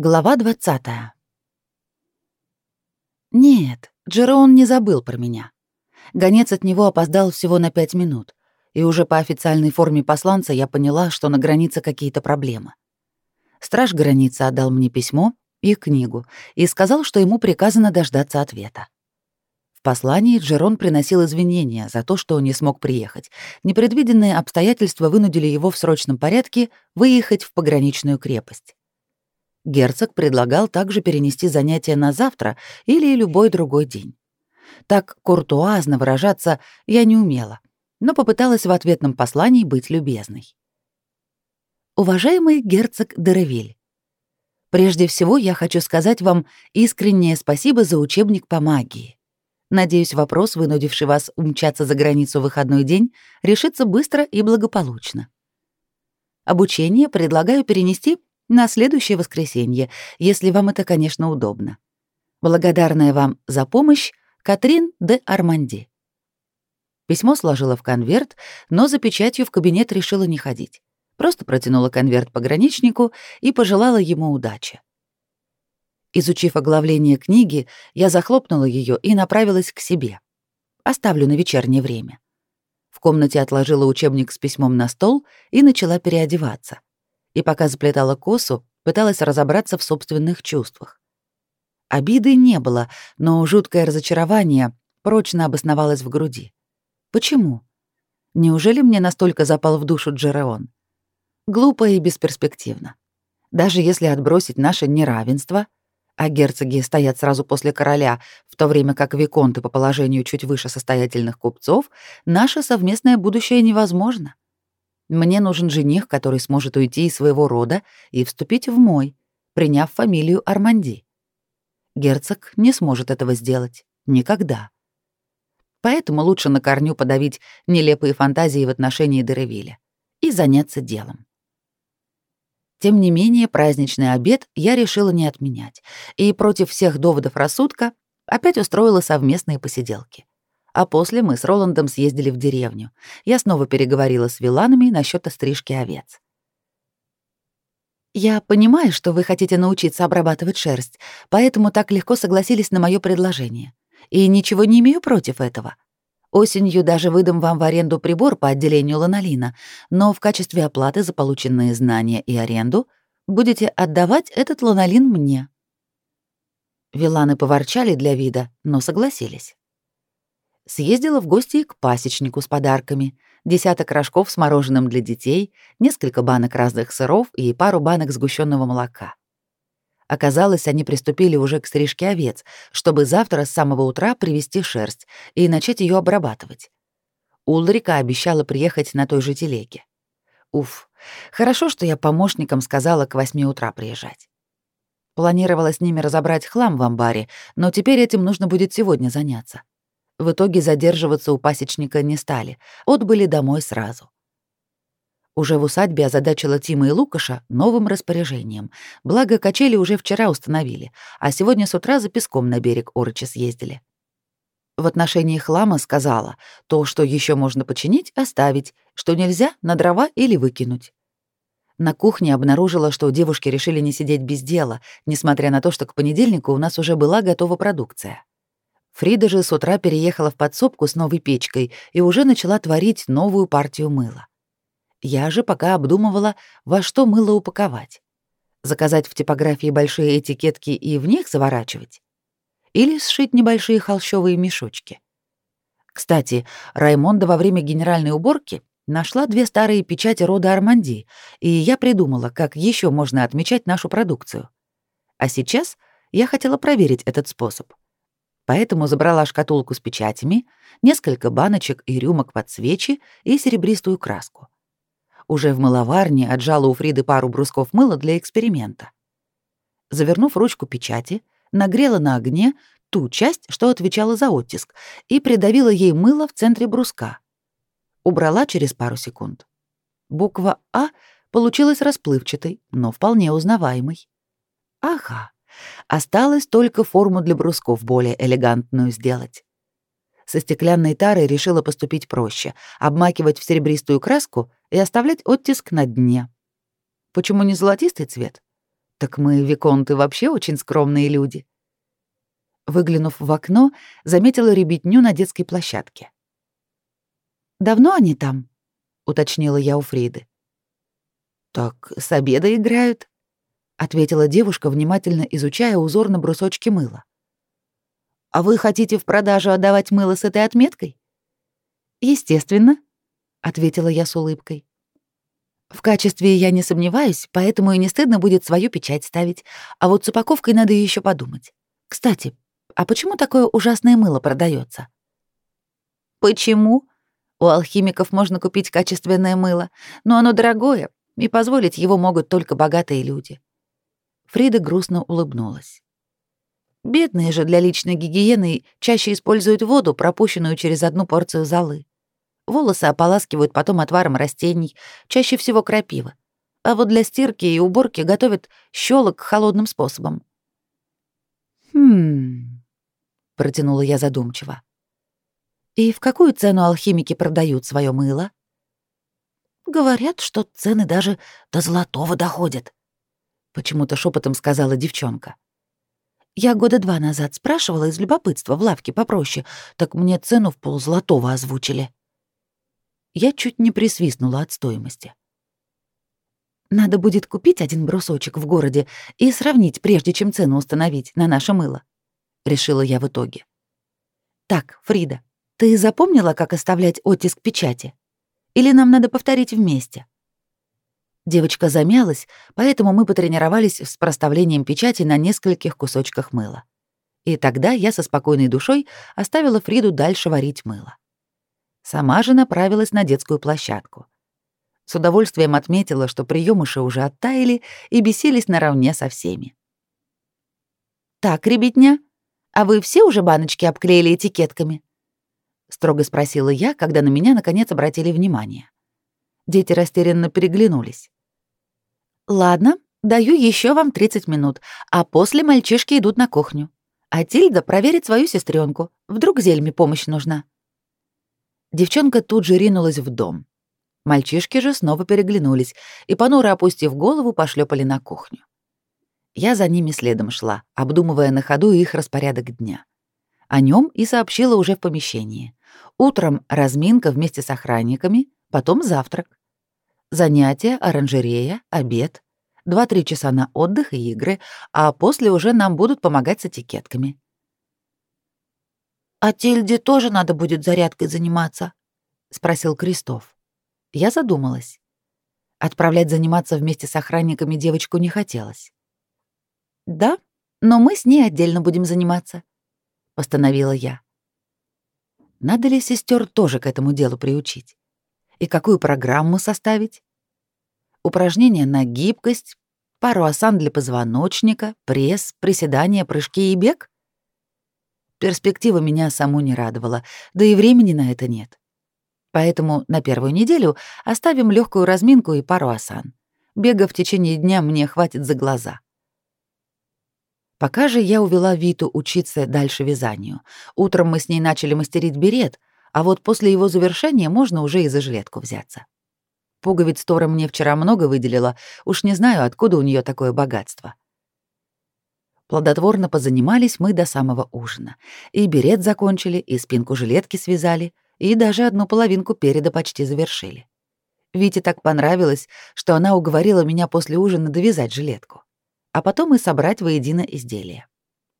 Глава 20. Нет, Джерон не забыл про меня. Гонец от него опоздал всего на пять минут, и уже по официальной форме посланца я поняла, что на границе какие-то проблемы. Страж границы отдал мне письмо и книгу и сказал, что ему приказано дождаться ответа. В послании Джерон приносил извинения за то, что не смог приехать. Непредвиденные обстоятельства вынудили его в срочном порядке выехать в пограничную крепость. Герцог предлагал также перенести занятия на завтра или любой другой день. Так куртуазно выражаться я не умела, но попыталась в ответном послании быть любезной. Уважаемый герцог Деревиль, прежде всего я хочу сказать вам искреннее спасибо за учебник по магии. Надеюсь, вопрос, вынудивший вас умчаться за границу в выходной день, решится быстро и благополучно. Обучение предлагаю перенести на следующее воскресенье, если вам это, конечно, удобно. Благодарная вам за помощь Катрин де Арманди. Письмо сложила в конверт, но за печатью в кабинет решила не ходить. Просто протянула конверт пограничнику и пожелала ему удачи. Изучив оглавление книги, я захлопнула ее и направилась к себе. Оставлю на вечернее время. В комнате отложила учебник с письмом на стол и начала переодеваться и пока заплетала косу, пыталась разобраться в собственных чувствах. Обиды не было, но жуткое разочарование прочно обосновалось в груди. Почему? Неужели мне настолько запал в душу Джереон? Глупо и бесперспективно. Даже если отбросить наше неравенство, а герцоги стоят сразу после короля, в то время как виконты по положению чуть выше состоятельных купцов, наше совместное будущее невозможно. Мне нужен жених, который сможет уйти из своего рода и вступить в мой, приняв фамилию Арманди. Герцог не сможет этого сделать. Никогда. Поэтому лучше на корню подавить нелепые фантазии в отношении Деревиля и заняться делом. Тем не менее, праздничный обед я решила не отменять, и против всех доводов рассудка опять устроила совместные посиделки а после мы с Роландом съездили в деревню. Я снова переговорила с Виланами насчет острижки овец. «Я понимаю, что вы хотите научиться обрабатывать шерсть, поэтому так легко согласились на мое предложение. И ничего не имею против этого. Осенью даже выдам вам в аренду прибор по отделению ланолина, но в качестве оплаты за полученные знания и аренду будете отдавать этот ланолин мне». Виланы поворчали для вида, но согласились съездила в гости к пасечнику с подарками, десяток рожков с мороженым для детей, несколько банок разных сыров и пару банок сгущенного молока. Оказалось, они приступили уже к стрижке овец, чтобы завтра с самого утра привести шерсть и начать ее обрабатывать. Ульрика обещала приехать на той же телеге. Уф, хорошо, что я помощникам сказала к восьми утра приезжать. Планировала с ними разобрать хлам в амбаре, но теперь этим нужно будет сегодня заняться. В итоге задерживаться у пасечника не стали, отбыли домой сразу. Уже в усадьбе озадачила Тима и Лукаша новым распоряжением. Благо, качели уже вчера установили, а сегодня с утра за песком на берег Орыча съездили. В отношении хлама сказала, то, что еще можно починить, оставить, что нельзя — на дрова или выкинуть. На кухне обнаружила, что девушки решили не сидеть без дела, несмотря на то, что к понедельнику у нас уже была готова продукция. Фрида же с утра переехала в подсобку с новой печкой и уже начала творить новую партию мыла. Я же пока обдумывала, во что мыло упаковать. Заказать в типографии большие этикетки и в них заворачивать? Или сшить небольшие холщовые мешочки? Кстати, Раймонда во время генеральной уборки нашла две старые печати рода Арманди, и я придумала, как еще можно отмечать нашу продукцию. А сейчас я хотела проверить этот способ — поэтому забрала шкатулку с печатями, несколько баночек и рюмок под свечи и серебристую краску. Уже в мыловарне отжала у Фриды пару брусков мыла для эксперимента. Завернув ручку печати, нагрела на огне ту часть, что отвечала за оттиск, и придавила ей мыло в центре бруска. Убрала через пару секунд. Буква «А» получилась расплывчатой, но вполне узнаваемой. Ага, Осталось только форму для брусков более элегантную сделать. Со стеклянной тарой решила поступить проще, обмакивать в серебристую краску и оставлять оттиск на дне. Почему не золотистый цвет? Так мы, виконты, вообще очень скромные люди. Выглянув в окно, заметила ребятню на детской площадке. «Давно они там?» — уточнила я у Фриды. «Так с обеда играют», — ответила девушка, внимательно изучая узор на брусочке мыла. «А вы хотите в продажу отдавать мыло с этой отметкой?» «Естественно», — ответила я с улыбкой. «В качестве я не сомневаюсь, поэтому и не стыдно будет свою печать ставить, а вот с упаковкой надо еще подумать. Кстати, а почему такое ужасное мыло продается? «Почему?» У алхимиков можно купить качественное мыло, но оно дорогое, и позволить его могут только богатые люди. Фрида грустно улыбнулась. Бедные же для личной гигиены чаще используют воду, пропущенную через одну порцию золы. Волосы ополаскивают потом отваром растений, чаще всего крапивы. А вот для стирки и уборки готовят щелок холодным способом. «Хм...» — протянула я задумчиво. «И в какую цену алхимики продают свое мыло?» «Говорят, что цены даже до золотого доходят», — почему-то шепотом сказала девчонка. Я года два назад спрашивала из любопытства в лавке попроще, так мне цену в ползолотого озвучили. Я чуть не присвистнула от стоимости. Надо будет купить один брусочек в городе и сравнить, прежде чем цену установить на наше мыло, решила я в итоге. Так, Фрида, ты запомнила, как оставлять оттиск печати? Или нам надо повторить вместе? Девочка замялась, поэтому мы потренировались с проставлением печати на нескольких кусочках мыла. И тогда я со спокойной душой оставила Фриду дальше варить мыло. Сама же направилась на детскую площадку. С удовольствием отметила, что приемыши уже оттаяли и бесились наравне со всеми. «Так, ребятня, а вы все уже баночки обклеили этикетками?» — строго спросила я, когда на меня наконец обратили внимание. Дети растерянно переглянулись. «Ладно, даю еще вам 30 минут, а после мальчишки идут на кухню. А Тильда проверит свою сестренку. Вдруг Зельме помощь нужна». Девчонка тут же ринулась в дом. Мальчишки же снова переглянулись и, понуро опустив голову, пошлепали на кухню. Я за ними следом шла, обдумывая на ходу их распорядок дня. О нем и сообщила уже в помещении. Утром разминка вместе с охранниками, потом завтрак. Занятия, оранжерея, обед, два-три часа на отдых и игры, а после уже нам будут помогать с этикетками. «А Тильде тоже надо будет зарядкой заниматься?» — спросил Крестов. Я задумалась. Отправлять заниматься вместе с охранниками девочку не хотелось. «Да, но мы с ней отдельно будем заниматься», — постановила я. Надо ли сестер тоже к этому делу приучить? И какую программу составить. Упражнения на гибкость, пару асан для позвоночника, пресс, приседания, прыжки и бег? Перспектива меня саму не радовала, да и времени на это нет. Поэтому на первую неделю оставим легкую разминку и пару асан. Бега в течение дня мне хватит за глаза. Пока же я увела Виту учиться дальше вязанию. Утром мы с ней начали мастерить берет, а вот после его завершения можно уже и за жилетку взяться. Пуговиц Тора мне вчера много выделила, уж не знаю, откуда у нее такое богатство. Плодотворно позанимались мы до самого ужина. И берет закончили, и спинку жилетки связали, и даже одну половинку переда почти завершили. Вите так понравилось, что она уговорила меня после ужина довязать жилетку, а потом и собрать воедино изделие.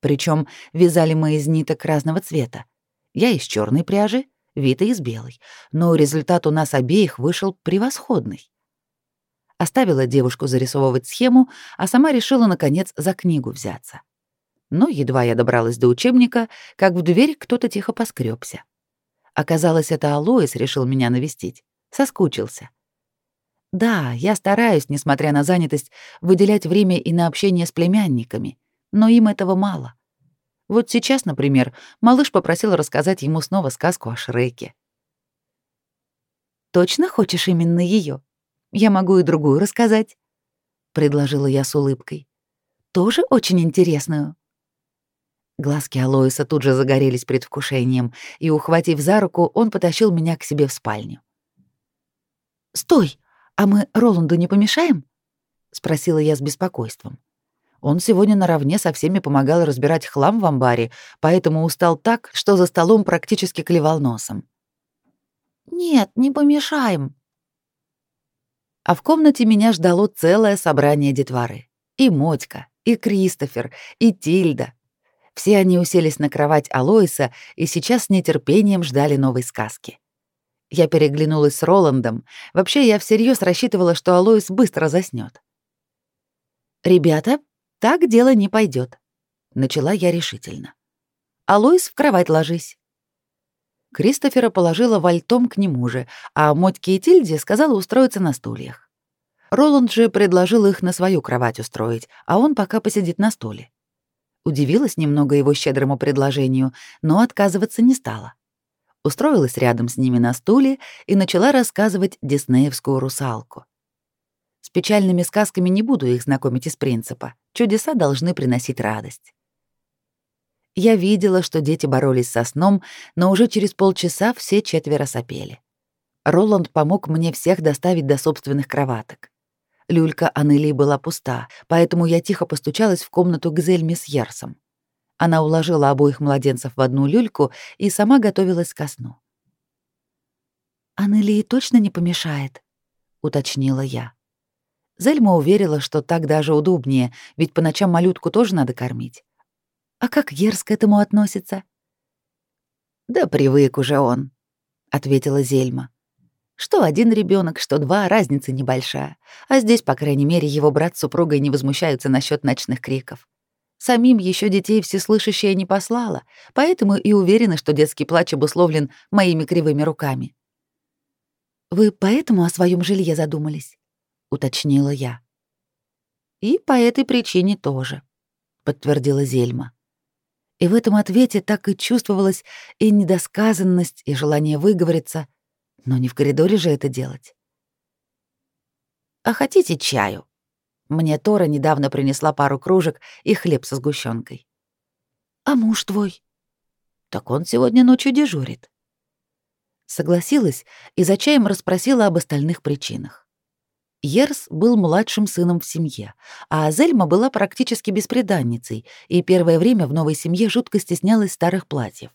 Причем вязали мы из ниток разного цвета. Я из черной пряжи, Вита из белой, но результат у нас обеих вышел превосходный. Оставила девушку зарисовывать схему, а сама решила, наконец, за книгу взяться. Но едва я добралась до учебника, как в дверь кто-то тихо поскребся. Оказалось, это Алоис решил меня навестить. Соскучился. Да, я стараюсь, несмотря на занятость, выделять время и на общение с племянниками, но им этого мало. Вот сейчас, например, малыш попросил рассказать ему снова сказку о Шреке. «Точно хочешь именно ее? Я могу и другую рассказать», — предложила я с улыбкой. «Тоже очень интересную». Глазки Алоиса тут же загорелись предвкушением, и, ухватив за руку, он потащил меня к себе в спальню. «Стой! А мы Роланду не помешаем?» — спросила я с беспокойством. Он сегодня наравне со всеми помогал разбирать хлам в амбаре, поэтому устал так, что за столом практически клевал носом. «Нет, не помешаем». А в комнате меня ждало целое собрание детворы. И Мотька, и Кристофер, и Тильда. Все они уселись на кровать Алоиса и сейчас с нетерпением ждали новой сказки. Я переглянулась с Роландом. Вообще, я всерьез рассчитывала, что Алоис быстро заснет. «Ребята, так дело не пойдет, начала я решительно. «Алоис, в кровать ложись». Кристофера положила вальтом к нему же, а Мотьке и Тильде сказала устроиться на стульях. Роланд же предложил их на свою кровать устроить, а он пока посидит на стуле. Удивилась немного его щедрому предложению, но отказываться не стала. Устроилась рядом с ними на стуле и начала рассказывать диснеевскую русалку. С печальными сказками не буду их знакомить из принципа. Чудеса должны приносить радость. Я видела, что дети боролись со сном, но уже через полчаса все четверо сопели. Роланд помог мне всех доставить до собственных кроваток. Люлька Анелии была пуста, поэтому я тихо постучалась в комнату к Зельме с Ярсом. Она уложила обоих младенцев в одну люльку и сама готовилась ко сну. «Анелии точно не помешает?» — уточнила я. Зельма уверила, что так даже удобнее, ведь по ночам малютку тоже надо кормить. А как Ерс к этому относится? Да привык уже он, ответила Зельма. Что один ребенок, что два, разница небольшая. А здесь, по крайней мере, его брат с супругой не возмущаются насчет ночных криков. Самим еще детей всеслышащая не послала, поэтому и уверена, что детский плач обусловлен моими кривыми руками. Вы поэтому о своем жилье задумались? Уточнила я. И по этой причине тоже, подтвердила Зельма. И в этом ответе так и чувствовалась и недосказанность, и желание выговориться, но не в коридоре же это делать. «А хотите чаю?» Мне Тора недавно принесла пару кружек и хлеб со сгущенкой. «А муж твой?» «Так он сегодня ночью дежурит». Согласилась и за чаем расспросила об остальных причинах. Ерс был младшим сыном в семье, а Зельма была практически бесприданницей и первое время в новой семье жутко стеснялась старых платьев.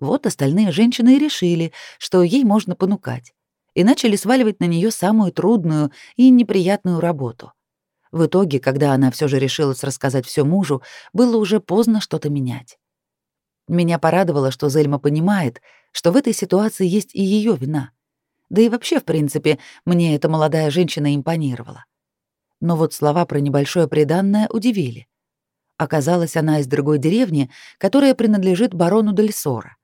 Вот остальные женщины и решили, что ей можно понукать, и начали сваливать на нее самую трудную и неприятную работу. В итоге, когда она все же решилась рассказать все мужу, было уже поздно что-то менять. Меня порадовало, что Зельма понимает, что в этой ситуации есть и ее вина — да и вообще, в принципе, мне эта молодая женщина импонировала. Но вот слова про небольшое приданное удивили. Оказалось, она из другой деревни, которая принадлежит барону Дель Сора.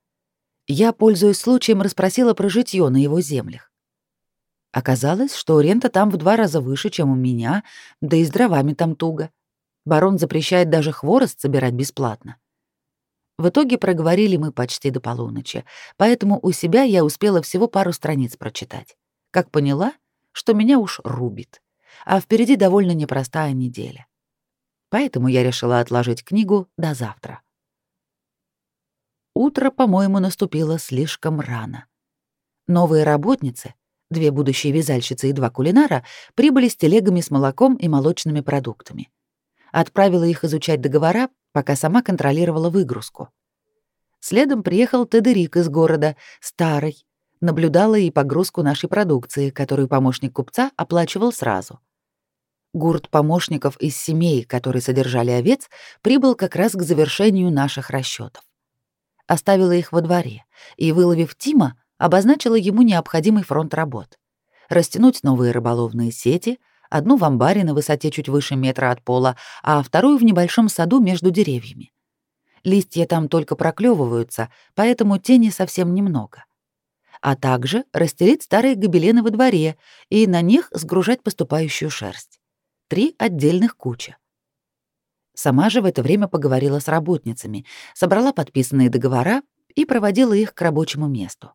Я, пользуясь случаем, расспросила про житье на его землях. Оказалось, что рента там в два раза выше, чем у меня, да и с дровами там туго. Барон запрещает даже хворост собирать бесплатно. В итоге проговорили мы почти до полуночи, поэтому у себя я успела всего пару страниц прочитать. Как поняла, что меня уж рубит, а впереди довольно непростая неделя. Поэтому я решила отложить книгу до завтра. Утро, по-моему, наступило слишком рано. Новые работницы, две будущие вязальщицы и два кулинара, прибыли с телегами с молоком и молочными продуктами. Отправила их изучать договора, пока сама контролировала выгрузку. Следом приехал Тедерик из города, старый, наблюдала и погрузку нашей продукции, которую помощник купца оплачивал сразу. Гурт помощников из семей, которые содержали овец, прибыл как раз к завершению наших расчетов. Оставила их во дворе и, выловив Тима, обозначила ему необходимый фронт работ. Растянуть новые рыболовные сети — одну в амбаре на высоте чуть выше метра от пола, а вторую в небольшом саду между деревьями. Листья там только проклевываются, поэтому тени совсем немного. А также расстелить старые гобелены во дворе и на них сгружать поступающую шерсть. Три отдельных кучи. Сама же в это время поговорила с работницами, собрала подписанные договора и проводила их к рабочему месту.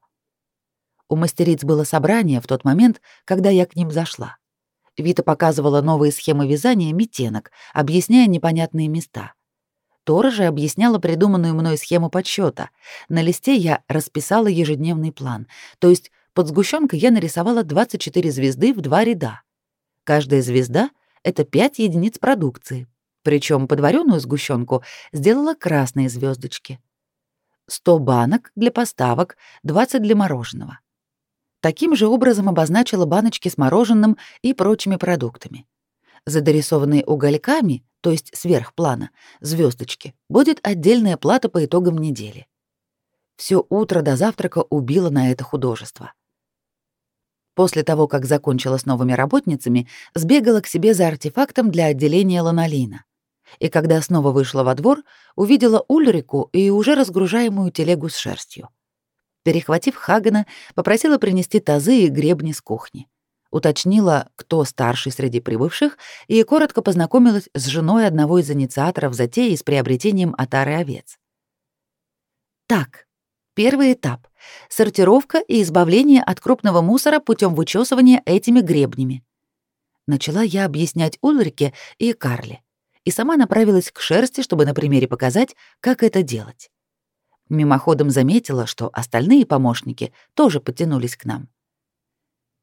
У мастериц было собрание в тот момент, когда я к ним зашла. Вита показывала новые схемы вязания метенок, объясняя непонятные места. Тора же объясняла придуманную мной схему подсчета. На листе я расписала ежедневный план, то есть под сгущенкой я нарисовала 24 звезды в два ряда. Каждая звезда — это 5 единиц продукции. Причем подваренную сгущенку сделала красные звездочки. 100 банок для поставок, 20 для мороженого. Таким же образом обозначила баночки с мороженым и прочими продуктами. Задорисованные угольками, то есть сверх плана, звездочки, будет отдельная плата по итогам недели. Все утро до завтрака убила на это художество. После того, как закончила с новыми работницами, сбегала к себе за артефактом для отделения ланолина. И когда снова вышла во двор, увидела Ульрику и уже разгружаемую телегу с шерстью. Перехватив Хагана, попросила принести тазы и гребни с кухни. Уточнила, кто старший среди прибывших, и коротко познакомилась с женой одного из инициаторов затеи с приобретением отары овец. Так, первый этап — сортировка и избавление от крупного мусора путем вычесывания этими гребнями. Начала я объяснять Ульрике и Карле, и сама направилась к шерсти, чтобы на примере показать, как это делать. Мимоходом заметила, что остальные помощники тоже подтянулись к нам.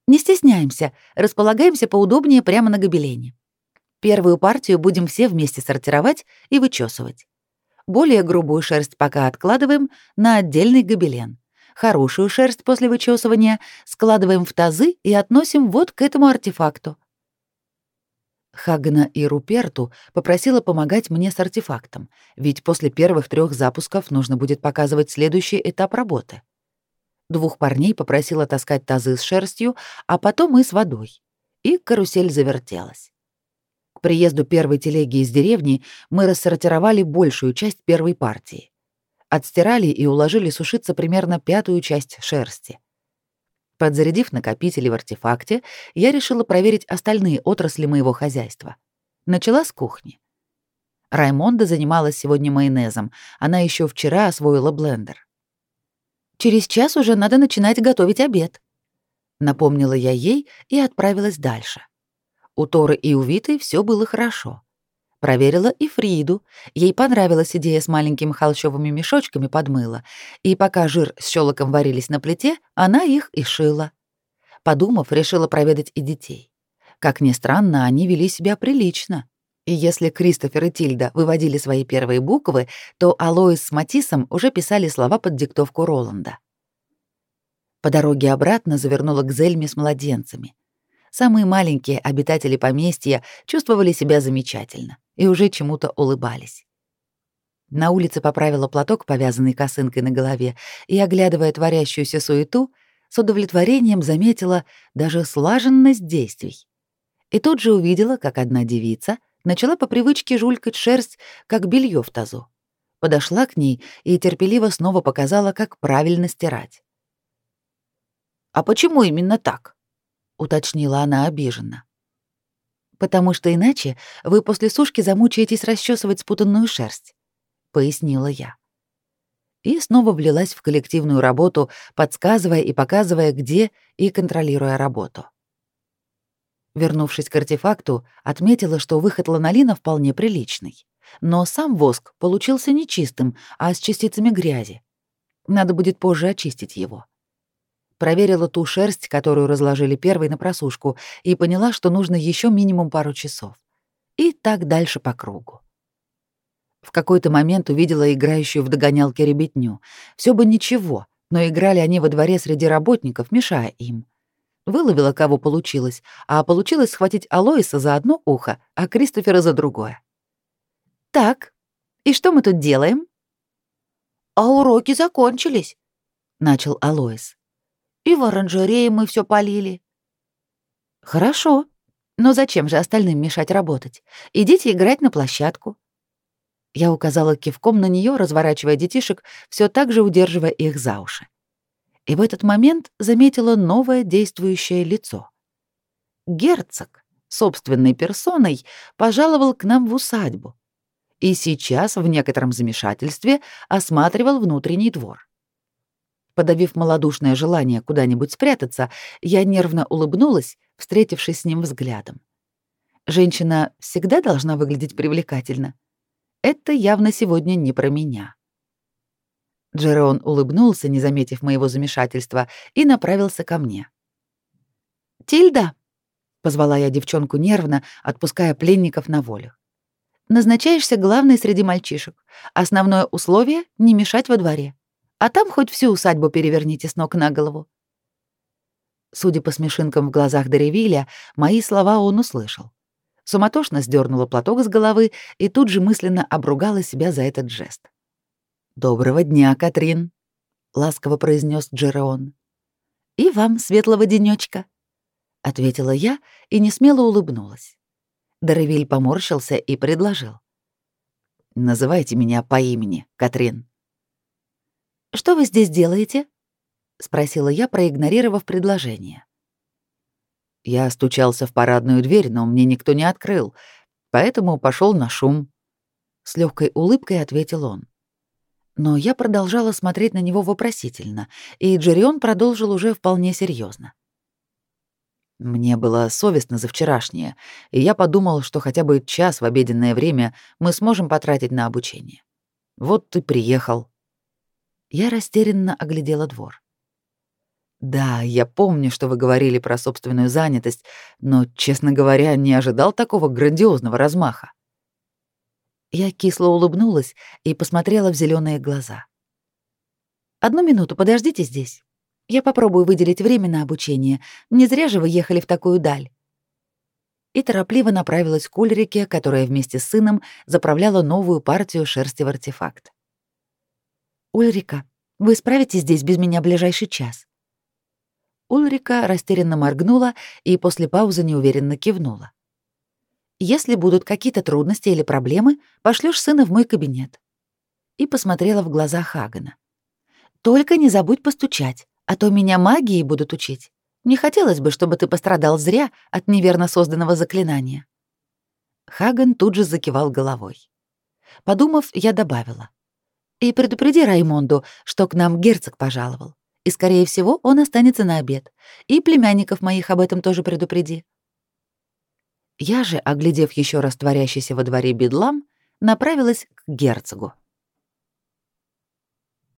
Не стесняемся, располагаемся поудобнее прямо на гобелене. Первую партию будем все вместе сортировать и вычесывать. Более грубую шерсть пока откладываем на отдельный гобелен. Хорошую шерсть после вычесывания складываем в тазы и относим вот к этому артефакту. Хагана и Руперту попросила помогать мне с артефактом, ведь после первых трех запусков нужно будет показывать следующий этап работы. Двух парней попросила таскать тазы с шерстью, а потом и с водой. И карусель завертелась. К приезду первой телеги из деревни мы рассортировали большую часть первой партии. Отстирали и уложили сушиться примерно пятую часть шерсти. Подзарядив накопители в артефакте, я решила проверить остальные отрасли моего хозяйства. Начала с кухни. Раймонда занималась сегодня майонезом, она еще вчера освоила блендер. «Через час уже надо начинать готовить обед», — напомнила я ей и отправилась дальше. У Торы и у Виты все было хорошо. Проверила и Фриду. Ей понравилась идея с маленькими холщовыми мешочками под мыло, и пока жир с щелоком варились на плите, она их и шила. Подумав, решила проведать и детей. Как ни странно, они вели себя прилично. И если Кристофер и Тильда выводили свои первые буквы, то Алоис с Матисом уже писали слова под диктовку Роланда. По дороге обратно завернула к Зельме с младенцами. Самые маленькие обитатели поместья чувствовали себя замечательно и уже чему-то улыбались. На улице поправила платок, повязанный косынкой на голове, и, оглядывая творящуюся суету, с удовлетворением заметила даже слаженность действий. И тут же увидела, как одна девица начала по привычке жулькать шерсть, как белье в тазу. Подошла к ней и терпеливо снова показала, как правильно стирать. «А почему именно так?» — уточнила она обиженно потому что иначе вы после сушки замучаетесь расчесывать спутанную шерсть», — пояснила я. И снова влилась в коллективную работу, подсказывая и показывая, где и контролируя работу. Вернувшись к артефакту, отметила, что выход ланолина вполне приличный. Но сам воск получился не чистым, а с частицами грязи. Надо будет позже очистить его проверила ту шерсть, которую разложили первой на просушку, и поняла, что нужно еще минимум пару часов. И так дальше по кругу. В какой-то момент увидела играющую в догонялки ребятню. Все бы ничего, но играли они во дворе среди работников, мешая им. Выловила, кого получилось, а получилось схватить Алоиса за одно ухо, а Кристофера за другое. «Так, и что мы тут делаем?» «А уроки закончились», — начал Алоис. И в оранжерее мы все полили. Хорошо. Но зачем же остальным мешать работать? Идите играть на площадку. Я указала кивком на нее, разворачивая детишек, все так же удерживая их за уши. И в этот момент заметила новое действующее лицо. Герцог, собственной персоной, пожаловал к нам в усадьбу и сейчас в некотором замешательстве осматривал внутренний двор. Подавив малодушное желание куда-нибудь спрятаться, я нервно улыбнулась, встретившись с ним взглядом. Женщина всегда должна выглядеть привлекательно. Это явно сегодня не про меня. Джерон улыбнулся, не заметив моего замешательства, и направился ко мне. «Тильда!» — позвала я девчонку нервно, отпуская пленников на волю. Назначаешься главной среди мальчишек. Основное условие — не мешать во дворе. А там хоть всю усадьбу переверните с ног на голову. Судя по смешинкам в глазах Деревиля, мои слова он услышал. Суматошно сдернула платок с головы и тут же мысленно обругала себя за этот жест. «Доброго дня, Катрин», — ласково произнес Джереон. «И вам светлого денечка», — ответила я и несмело улыбнулась. Деревиль поморщился и предложил. «Называйте меня по имени, Катрин». «Что вы здесь делаете?» — спросила я, проигнорировав предложение. Я стучался в парадную дверь, но мне никто не открыл, поэтому пошел на шум. С легкой улыбкой ответил он. Но я продолжала смотреть на него вопросительно, и Джерион продолжил уже вполне серьезно. Мне было совестно за вчерашнее, и я подумал, что хотя бы час в обеденное время мы сможем потратить на обучение. Вот ты приехал. Я растерянно оглядела двор. Да, я помню, что вы говорили про собственную занятость, но, честно говоря, не ожидал такого грандиозного размаха. Я кисло улыбнулась и посмотрела в зеленые глаза. Одну минуту, подождите здесь. Я попробую выделить время на обучение. Не зря же вы ехали в такую даль. И торопливо направилась к Ульрике, которая вместе с сыном заправляла новую партию шерсти в артефакт. «Ульрика, вы справитесь здесь без меня ближайший час?» Ульрика растерянно моргнула и после паузы неуверенно кивнула. «Если будут какие-то трудности или проблемы, пошлёшь сына в мой кабинет». И посмотрела в глаза Хагана. «Только не забудь постучать, а то меня магией будут учить. Не хотелось бы, чтобы ты пострадал зря от неверно созданного заклинания». Хаган тут же закивал головой. Подумав, я добавила. «И предупреди Раймонду, что к нам герцог пожаловал и, скорее всего, он останется на обед. И племянников моих об этом тоже предупреди. Я же, оглядев еще раз творящийся во дворе бедлам, направилась к герцогу.